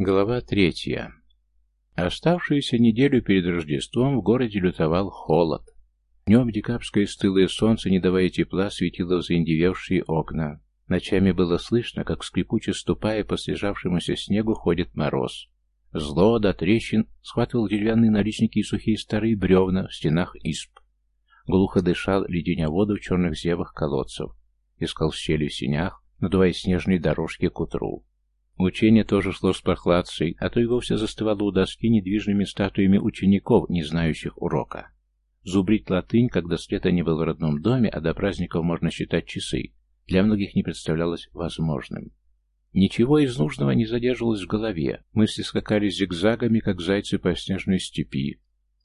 Глава третья. Оставшуюся неделю перед Рождеством в городе лютовал холод. Днем декабрьское стылое солнце, не давая тепла, светило в заиндевевшие окна. Ночами было слышно, как скрипуче ступая по слежавшемуся снегу ходит мороз. Зло до трещин схватывал деревянные наличники и сухие старые бревна в стенах исп. Глухо дышал, леденя воду в черных зевах колодцев. Искал щели в синях, надувая снежные дорожки к утру. Учение тоже шло с прохладцей, а то и вовсе застывало у доски недвижными статуями учеников, не знающих урока. Зубрить латынь, когда Света не был в родном доме, а до праздников можно считать часы, для многих не представлялось возможным. Ничего из нужного не задерживалось в голове, мысли скакали зигзагами, как зайцы по снежной степи.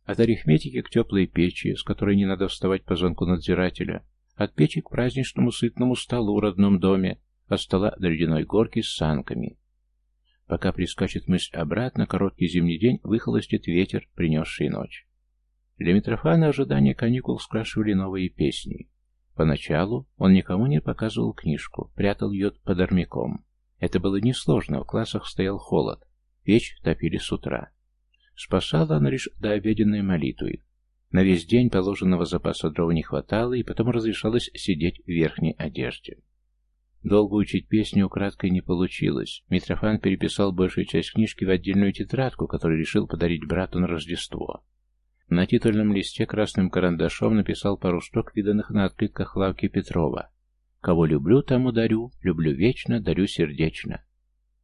От арифметики к теплой печи, с которой не надо вставать по звонку надзирателя, от печи к праздничному сытному столу в родном доме, от стола до ледяной горки с санками. Пока прискачет мысль обратно, короткий зимний день выхолостит ветер, принесший ночь. Для Митрофана ожидания каникул скрашивали новые песни. Поначалу он никому не показывал книжку, прятал ее под армяком. Это было несложно, в классах стоял холод. Печь топили с утра. Спасала она лишь до обеденной молитвы. На весь день положенного запаса дров не хватало, и потом разрешалось сидеть в верхней одежде. Долго учить песню украдкой не получилось. Митрофан переписал большую часть книжки в отдельную тетрадку, которую решил подарить брату на Рождество. На титульном листе красным карандашом написал пару строк, виданных на открытках лавки Петрова. «Кого люблю, тому дарю, люблю вечно, дарю сердечно».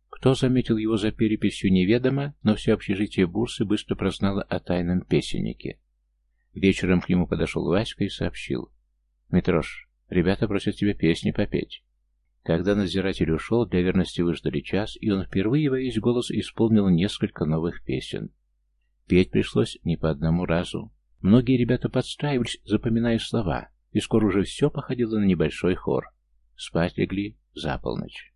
Кто заметил его за переписью, неведомо, но все общежитие Бурсы быстро прознало о тайном песеннике. Вечером к нему подошел Васька и сообщил. «Митрош, ребята просят тебя песни попеть». Когда надзиратель ушел, для верности выждали час, и он впервые во весь голос исполнил несколько новых песен. Петь пришлось не по одному разу. Многие ребята подстраивались, запоминая слова, и скоро уже все походило на небольшой хор. Спать легли за полночь.